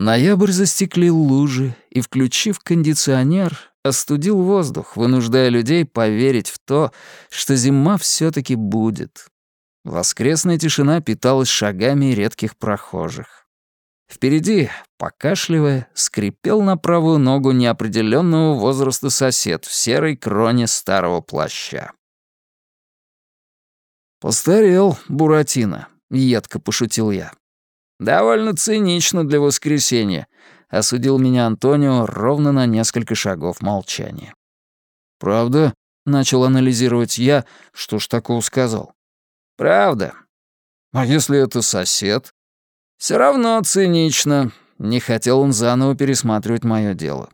Ноябрь застеклил лужи и, включив кондиционер, остудил воздух, вынуждая людей поверить в то, что зима все таки будет. Воскресная тишина питалась шагами редких прохожих. Впереди, покашливая, скрипел на правую ногу неопределенного возраста сосед в серой кроне старого плаща. «Постарел, Буратино», — едко пошутил я. «Довольно цинично для воскресенья», — осудил меня Антонио ровно на несколько шагов молчания. «Правда?» — начал анализировать я, что ж такого сказал. «Правда. А если это сосед?» «Все равно цинично», — не хотел он заново пересматривать мое дело.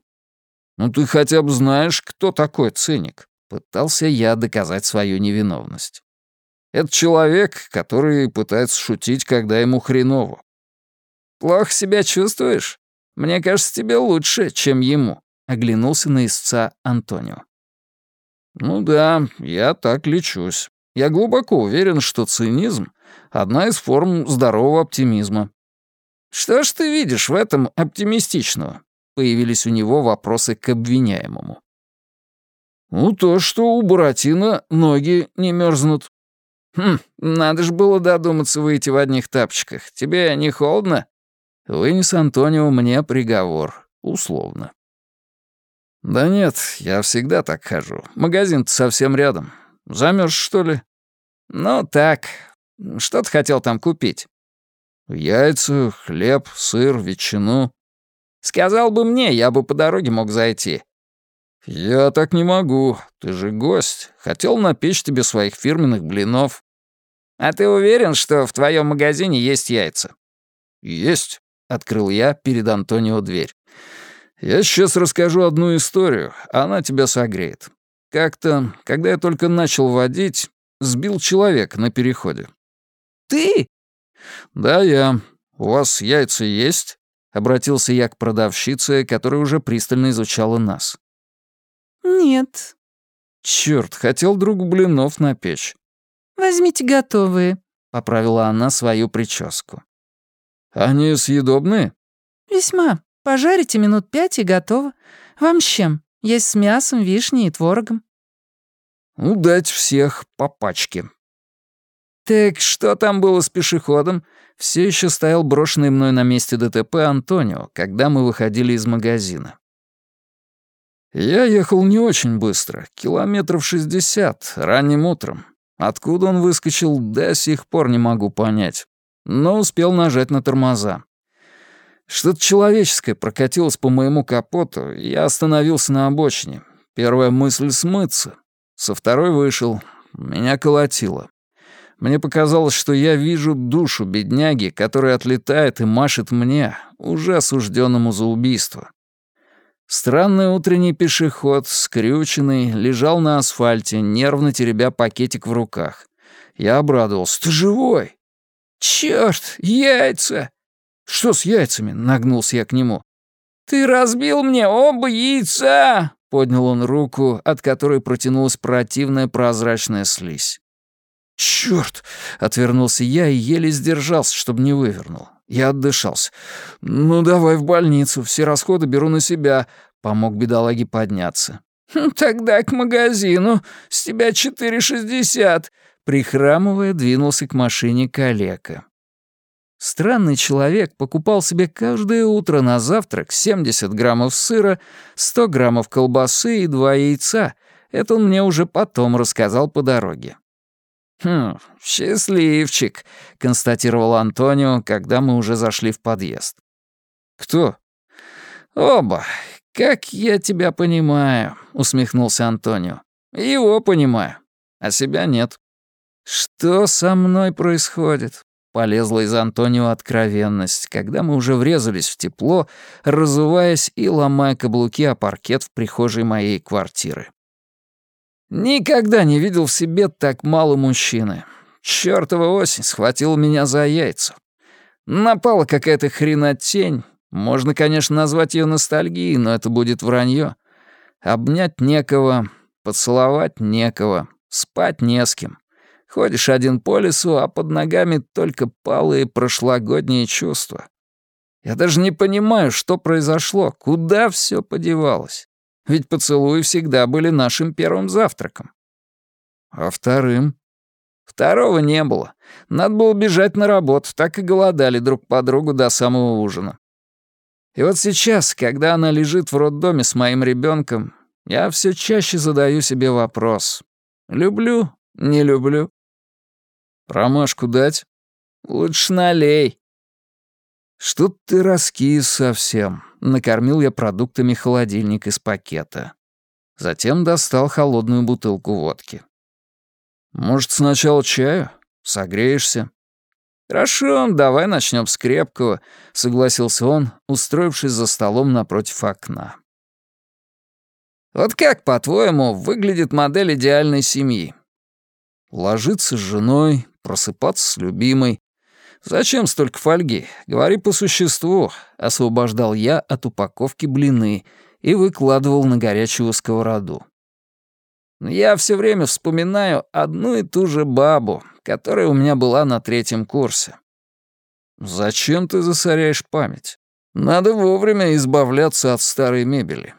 «Ну ты хотя бы знаешь, кто такой циник?» Пытался я доказать свою невиновность. Это человек, который пытается шутить, когда ему хреново. «Плохо себя чувствуешь? Мне кажется, тебе лучше, чем ему», — оглянулся на истца Антонио. «Ну да, я так лечусь. Я глубоко уверен, что цинизм — одна из форм здорового оптимизма». «Что ж ты видишь в этом оптимистичного?» Появились у него вопросы к обвиняемому. «Ну, то, что у Буратино ноги не мерзнут», «Хм, надо ж было додуматься выйти в одних тапочках. Тебе не холодно?» Вынес Антонио мне приговор, условно. «Да нет, я всегда так хожу. Магазин-то совсем рядом. Замерз, что ли?» «Ну так. Что ты хотел там купить?» «Яйца, хлеб, сыр, ветчину». «Сказал бы мне, я бы по дороге мог зайти. «Я так не могу. Ты же гость. Хотел напечь тебе своих фирменных блинов». «А ты уверен, что в твоем магазине есть яйца?» «Есть», — открыл я перед Антонио дверь. «Я сейчас расскажу одну историю, она тебя согреет. Как-то, когда я только начал водить, сбил человек на переходе». «Ты?» «Да, я. У вас яйца есть?» — обратился я к продавщице, которая уже пристально изучала нас. «Нет». «Чёрт, хотел другу блинов напечь». «Возьмите готовые», — поправила она свою прическу. «Они съедобные?» «Весьма. Пожарите минут пять и готово. Вам с чем? Есть с мясом, вишней и творогом». «Ну, дать всех по пачке». «Так что там было с пешеходом?» Все еще стоял брошенный мной на месте ДТП Антонио, когда мы выходили из магазина. Я ехал не очень быстро, километров шестьдесят, ранним утром. Откуда он выскочил, до сих пор не могу понять. Но успел нажать на тормоза. Что-то человеческое прокатилось по моему капоту, я остановился на обочине. Первая мысль — смыться. Со второй вышел. Меня колотило. Мне показалось, что я вижу душу бедняги, которая отлетает и машет мне, уже осужденному за убийство. Странный утренний пешеход, скрюченный, лежал на асфальте, нервно теребя пакетик в руках. Я обрадовался. «Ты живой?» «Чёрт, яйца!» «Что с яйцами?» — нагнулся я к нему. «Ты разбил мне оба яйца!» — поднял он руку, от которой протянулась противная прозрачная слизь. «Чёрт!» — отвернулся я и еле сдержался, чтобы не вывернул. Я отдышался. «Ну, давай в больницу, все расходы беру на себя», — помог бедолаге подняться. «Хм, «Тогда к магазину, с тебя четыре шестьдесят», — прихрамывая, двинулся к машине калека. Странный человек покупал себе каждое утро на завтрак 70 граммов сыра, 100 граммов колбасы и два яйца. Это он мне уже потом рассказал по дороге. «Хм, счастливчик», — констатировал Антонио, когда мы уже зашли в подъезд. «Кто?» «Оба. Как я тебя понимаю», — усмехнулся Антонио. «Его понимаю, а себя нет». «Что со мной происходит?» Полезла из Антонио откровенность, когда мы уже врезались в тепло, разуваясь и ломая каблуки о паркет в прихожей моей квартиры. Никогда не видел в себе так мало мужчины. Чёртова осень схватила меня за яйца. Напала какая-то хренотень. Можно, конечно, назвать её ностальгией, но это будет вранье. Обнять некого, поцеловать некого, спать не с кем. Ходишь один по лесу, а под ногами только палые прошлогодние чувства. Я даже не понимаю, что произошло, куда все подевалось. Ведь поцелуи всегда были нашим первым завтраком. А вторым? Второго не было. Надо было бежать на работу, так и голодали друг по другу до самого ужина. И вот сейчас, когда она лежит в роддоме с моим ребенком, я все чаще задаю себе вопрос. Люблю, не люблю. Промашку дать? Лучше налей. Что ты раскис совсем. Накормил я продуктами холодильник из пакета. Затем достал холодную бутылку водки. Может, сначала чаю? Согреешься? «Хорошо, давай начнем с крепкого», — согласился он, устроившись за столом напротив окна. «Вот как, по-твоему, выглядит модель идеальной семьи?» «Ложиться с женой, просыпаться с любимой. Зачем столько фольги? Говори по существу», — освобождал я от упаковки блины и выкладывал на горячую сковороду. «Я все время вспоминаю одну и ту же бабу, которая у меня была на третьем курсе. Зачем ты засоряешь память? Надо вовремя избавляться от старой мебели.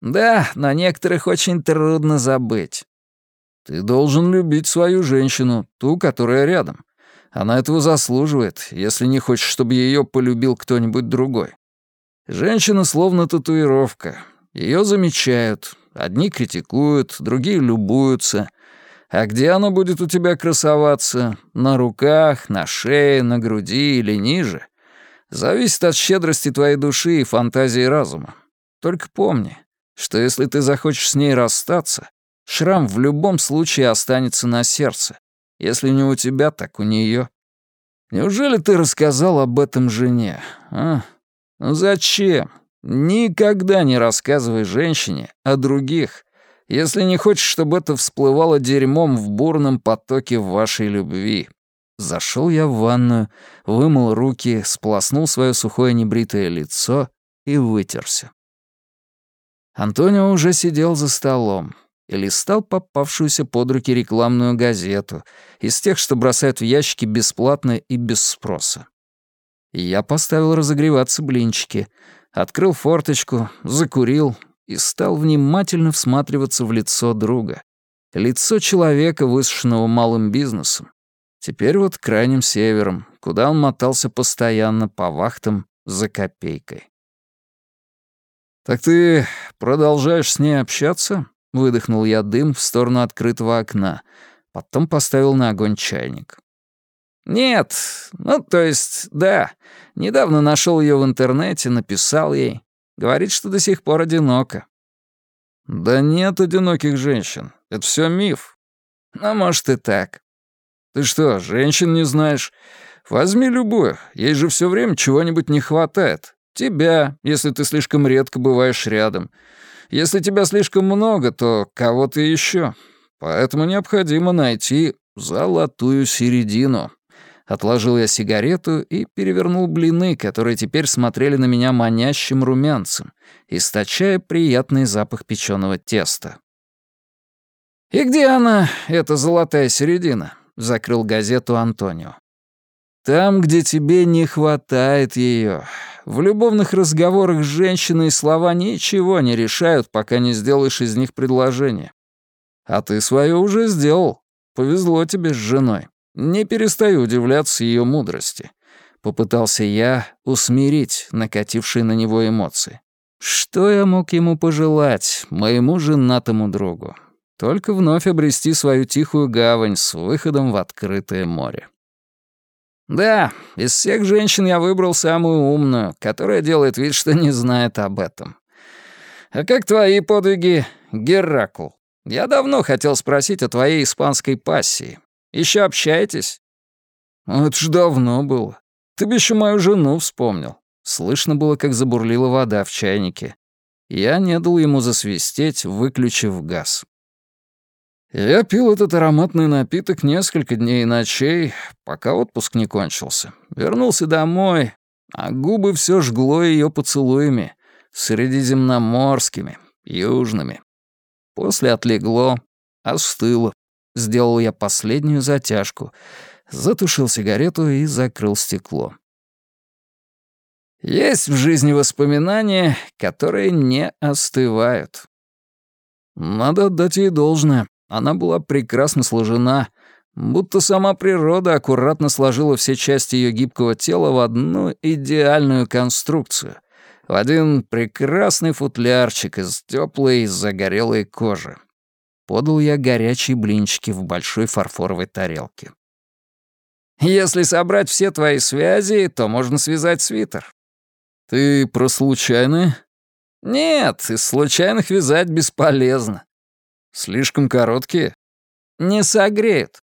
Да, на некоторых очень трудно забыть. Ты должен любить свою женщину, ту, которая рядом. Она этого заслуживает, если не хочешь, чтобы ее полюбил кто-нибудь другой. Женщина словно татуировка. Ее замечают. Одни критикуют, другие любуются — а где оно будет у тебя красоваться? На руках, на шее, на груди или ниже? Зависит от щедрости твоей души и фантазии разума. Только помни, что если ты захочешь с ней расстаться, шрам в любом случае останется на сердце. Если не у тебя, так у нее. Неужели ты рассказал об этом жене, а? Ну зачем? Никогда не рассказывай женщине о других, если не хочешь, чтобы это всплывало дерьмом в бурном потоке вашей любви. Зашел я в ванную, вымыл руки, сполоснул свое сухое небритое лицо и вытерся. Антонио уже сидел за столом и листал попавшуюся под руки рекламную газету из тех, что бросают в ящики бесплатно и без спроса. я поставил разогреваться блинчики, открыл форточку, закурил, и стал внимательно всматриваться в лицо друга. Лицо человека, высушенного малым бизнесом. Теперь вот крайним севером, куда он мотался постоянно по вахтам за копейкой. «Так ты продолжаешь с ней общаться?» — выдохнул я дым в сторону открытого окна. Потом поставил на огонь чайник. «Нет, ну, то есть, да. Недавно нашел ее в интернете, написал ей. Говорит, что до сих пор одиноко. Да нет одиноких женщин. Это все миф. А может и так. Ты что, женщин не знаешь? Возьми любую. Ей же все время чего-нибудь не хватает. Тебя, если ты слишком редко бываешь рядом. Если тебя слишком много, то кого-то еще. Поэтому необходимо найти золотую середину. Отложил я сигарету и перевернул блины, которые теперь смотрели на меня манящим румянцем, источая приятный запах печеного теста. «И где она, эта золотая середина?» — закрыл газету Антонио. «Там, где тебе не хватает ее. В любовных разговорах с женщиной слова ничего не решают, пока не сделаешь из них предложение. А ты свое уже сделал. Повезло тебе с женой». Не перестаю удивляться ее мудрости. Попытался я усмирить накатившие на него эмоции. Что я мог ему пожелать, моему женатому другу? Только вновь обрести свою тихую гавань с выходом в открытое море. Да, из всех женщин я выбрал самую умную, которая делает вид, что не знает об этом. А как твои подвиги, Геракл? Я давно хотел спросить о твоей испанской пассии. Еще общаетесь?» «Это ж давно было. Ты бы еще мою жену вспомнил». Слышно было, как забурлила вода в чайнике. Я не дал ему засвистеть, выключив газ. Я пил этот ароматный напиток несколько дней и ночей, пока отпуск не кончился. Вернулся домой, а губы все жгло ее поцелуями, средиземноморскими, южными. После отлегло, остыло. Сделал я последнюю затяжку, затушил сигарету и закрыл стекло. Есть в жизни воспоминания, которые не остывают. Надо отдать ей должное. Она была прекрасно сложена, будто сама природа аккуратно сложила все части ее гибкого тела в одну идеальную конструкцию, в один прекрасный футлярчик из теплой загорелой кожи. Подал я горячие блинчики в большой фарфоровой тарелке. Если собрать все твои связи, то можно связать свитер. «Ты про случайные?» «Нет, из случайных вязать бесполезно. Слишком короткие?» «Не согреют».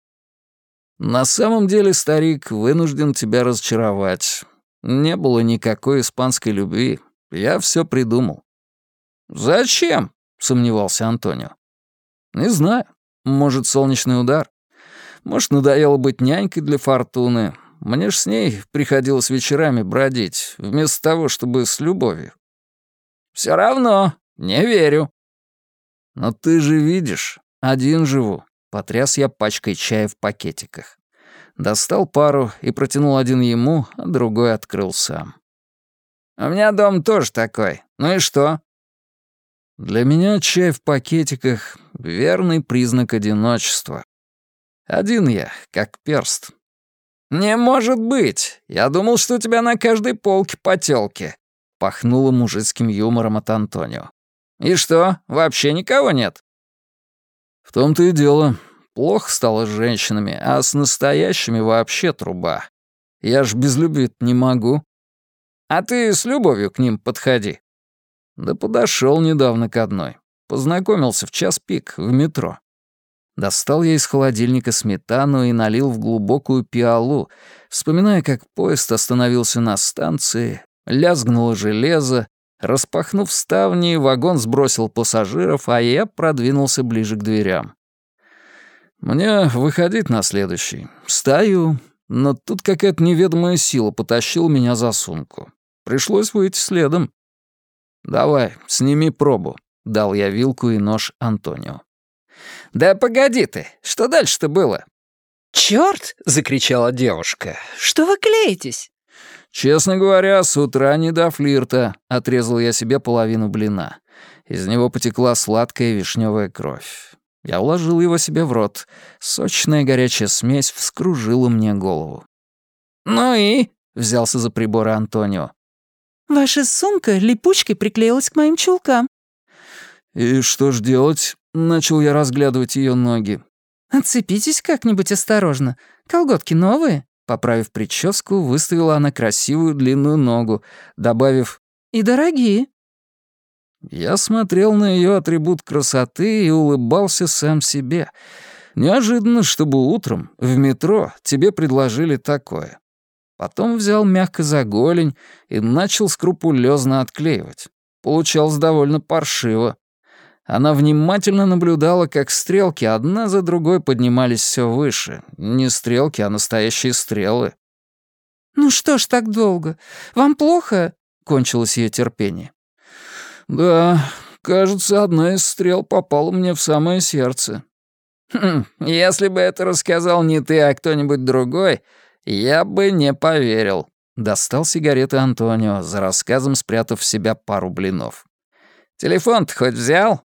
«На самом деле, старик, вынужден тебя разочаровать. Не было никакой испанской любви. Я все придумал». «Зачем?» — сомневался Антонио. «Не знаю. Может, солнечный удар. Может, надоело быть нянькой для Фортуны. Мне ж с ней приходилось вечерами бродить, вместо того, чтобы с любовью. Все равно, не верю. Но ты же видишь, один живу. Потряс я пачкой чая в пакетиках. Достал пару и протянул один ему, а другой открыл сам. «У меня дом тоже такой. Ну и что?» Для меня чай в пакетиках — верный признак одиночества. Один я, как перст, «Не может быть! Я думал, что у тебя на каждой полке потёлки!» Пахнуло мужицким юмором от Антонио. «И что, вообще никого нет?» «В том-то и дело. Плохо стало с женщинами, а с настоящими вообще труба. Я ж без любви не могу». «А ты с любовью к ним подходи». «Да подошел недавно к одной. Познакомился в час пик в метро. Достал я из холодильника сметану и налил в глубокую пиалу, вспоминая, как поезд остановился на станции, лязгнуло железо, распахнув ставни, вагон сбросил пассажиров, а я продвинулся ближе к дверям. Мне выходить на следующий. Стою, но тут какая-то неведомая сила потащила меня за сумку. Пришлось выйти следом. «Давай, сними пробу», — дал я вилку и нож Антонио. «Да погоди ты, что дальше-то было?» «Чёрт!» — закричала девушка. «Что вы клеитесь?» «Честно говоря, с утра не до флирта», — отрезал я себе половину блина. Из него потекла сладкая вишневая кровь. Я уложил его себе в рот. Сочная горячая смесь вскружила мне голову. «Ну и?» — взялся за приборы Антонио. «Ваша сумка липучкой приклеилась к моим чулкам». «И что ж делать?» Начал я разглядывать ее ноги. «Отцепитесь как-нибудь осторожно. Колготки новые?» Поправив прическу, выставила она красивую длинную ногу, добавив «И дорогие». Я смотрел на ее атрибут красоты и улыбался сам себе. Неожиданно, чтобы утром в метро тебе предложили такое. Потом взял мягко за голень и начал скрупулезно отклеивать. Получалось довольно паршиво. Она внимательно наблюдала, как стрелки одна за другой поднимались все выше. Не стрелки, а настоящие стрелы. «Ну что ж так долго? Вам плохо?» — кончилось ее терпение. «Да, кажется, одна из стрел попала мне в самое сердце». «Хм, если бы это рассказал не ты, а кто-нибудь другой, я бы не поверил». Достал сигареты Антонио, за рассказом спрятав в себя пару блинов. «Телефон-то хоть взял?»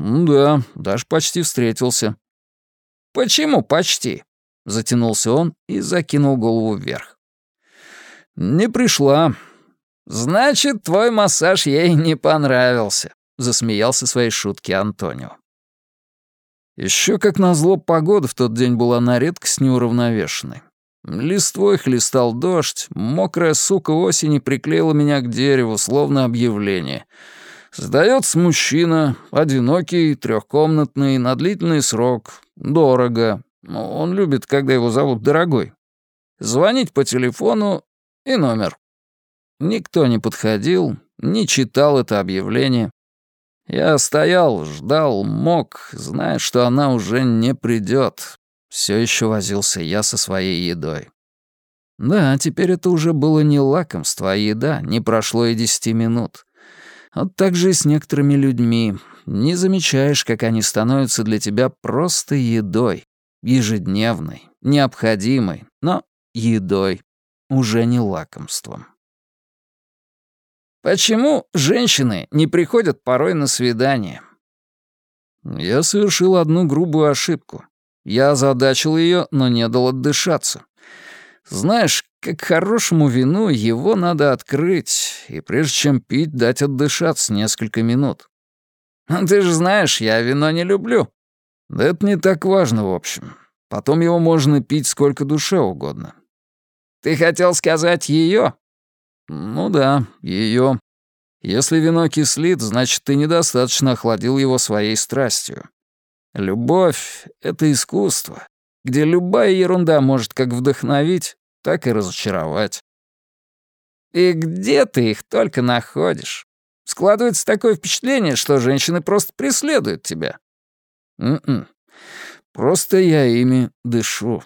«Да, даже почти встретился». «Почему почти?» — затянулся он и закинул голову вверх. «Не пришла». «Значит, твой массаж ей не понравился», — засмеялся своей шутки Антонио. Еще как назло, погода в тот день была на редкость неуравновешенной. Листвой хлестал дождь, мокрая сука осени приклеила меня к дереву, словно объявление — Сдается мужчина, одинокий, трехкомнатный, на длительный срок, дорого. Он любит, когда его зовут дорогой. Звонить по телефону и номер. Никто не подходил, не читал это объявление. Я стоял, ждал, мог, зная, что она уже не придет. Все еще возился я со своей едой. Да, теперь это уже было не лакомство, а еда, не прошло и десяти минут. Вот так же и с некоторыми людьми. Не замечаешь, как они становятся для тебя просто едой. Ежедневной, необходимой, но едой, уже не лакомством. Почему женщины не приходят порой на свидание? Я совершил одну грубую ошибку. Я озадачил ее, но не дал отдышаться. Знаешь, как хорошему вину его надо открыть, и прежде чем пить, дать отдышаться несколько минут. Ты же знаешь, я вино не люблю. Да это не так важно, в общем. Потом его можно пить сколько душе угодно. Ты хотел сказать ее? Ну да, ее. Если вино кислит, значит, ты недостаточно охладил его своей страстью. Любовь — это искусство, где любая ерунда может как вдохновить, так и разочаровать. И где ты их только находишь? Складывается такое впечатление, что женщины просто преследуют тебя. М-м. Просто я ими дышу.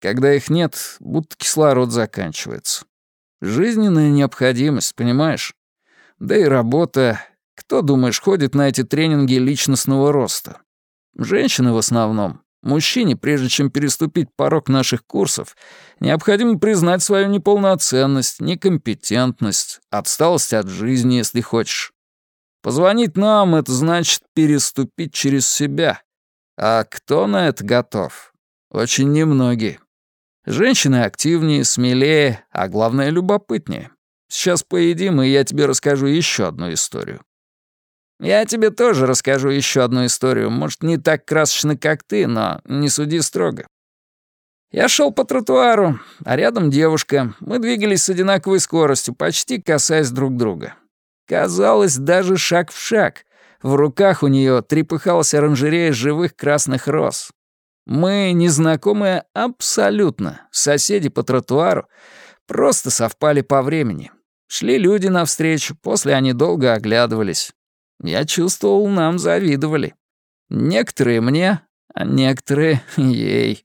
Когда их нет, будто кислород заканчивается. Жизненная необходимость, понимаешь? Да и работа. Кто, думаешь, ходит на эти тренинги личностного роста? Женщины в основном. Мужчине, прежде чем переступить порог наших курсов, необходимо признать свою неполноценность, некомпетентность, отсталость от жизни, если хочешь. Позвонить нам — это значит переступить через себя. А кто на это готов? Очень немногие. Женщины активнее, смелее, а главное, любопытнее. Сейчас поедим, и я тебе расскажу еще одну историю. Я тебе тоже расскажу еще одну историю. Может, не так красочно, как ты, но не суди строго. Я шел по тротуару, а рядом девушка. Мы двигались с одинаковой скоростью, почти касаясь друг друга. Казалось, даже шаг в шаг. В руках у нее трепыхалась оранжерея живых красных роз. Мы, незнакомые абсолютно, соседи по тротуару, просто совпали по времени. Шли люди навстречу, после они долго оглядывались. Я чувствовал, нам завидовали. Некоторые мне, а некоторые ей.